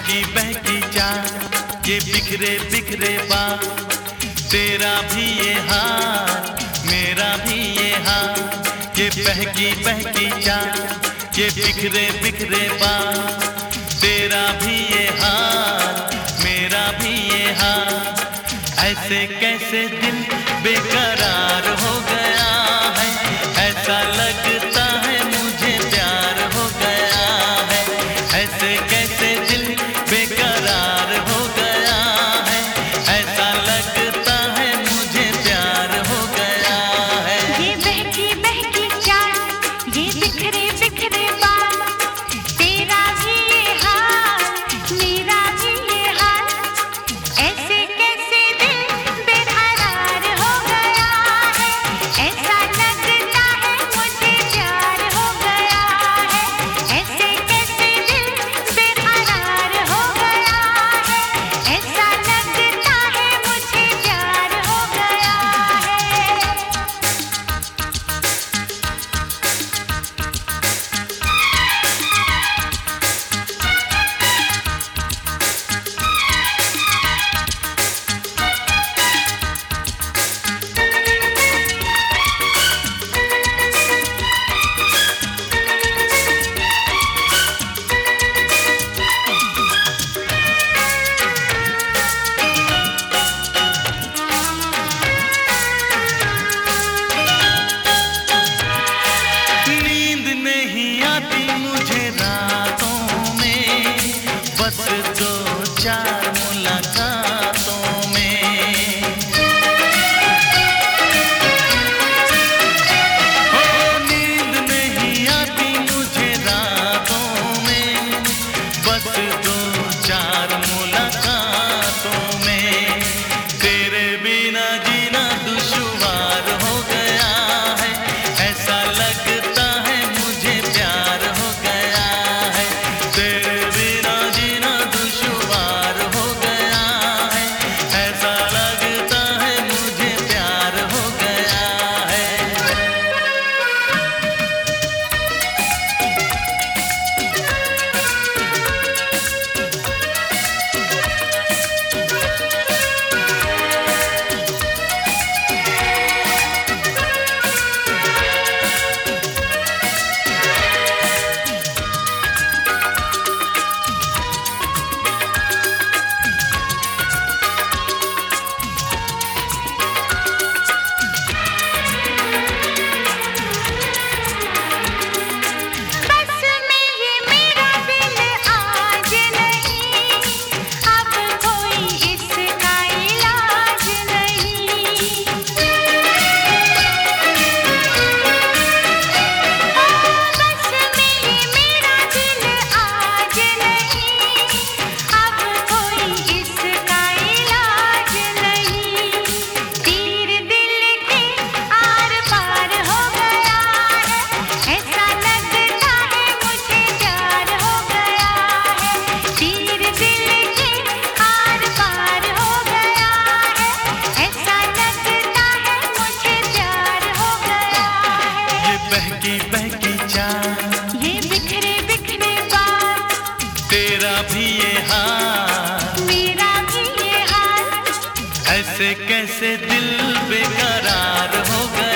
बहकी बहकी चा ये बिखरे बिखरे बा तेरा भी ये हाल, मेरा भी ये हाल। ये बहकी बहकी चा ये बिखरे बिखरे बा तेरा भी ये हाल, मेरा भी ये हाल। ऐसे कैसे दिल बेकार बिखरे मोहब्बत दो चार भी ये हाल मेरा भी ये हाल ऐसे कैसे दिल बेकरार होगा?